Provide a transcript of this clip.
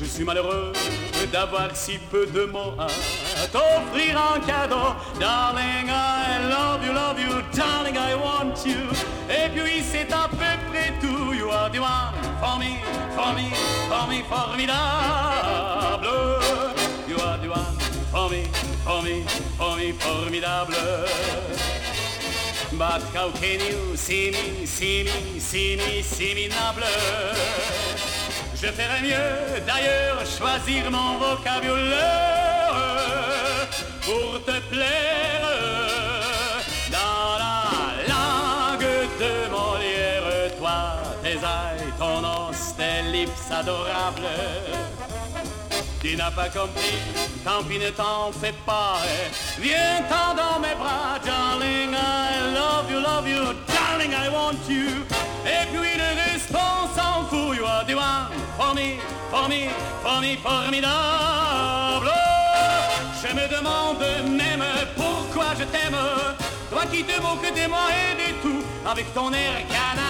Je suis malheureux d'avoir si peu de mots à t'offrir en cadeau. Darling, I love you, love you, darling, I want you. Et puis c'est à peu près tout. You are the one for me, for me, for me, formidable. You are the one for me, for me, for me, formidable. But how can you see me, see me, see me, see me? Je ferais mieux d'ailleurs choisir mon vocabulaire pour te plaire dans la langue de Molière. Toi, tes ailes, ton os, tes lips adorables. Tu n'as pas compris, tant pis ne t'en fais pas. Viens-t'en dans mes bras, darling, I love you, love you, darling, I want you. Et puis le reste, me, formidable. Je me demande même pourquoi je t'aime, toi qui te moques de moi et de tout, avec ton air canaille,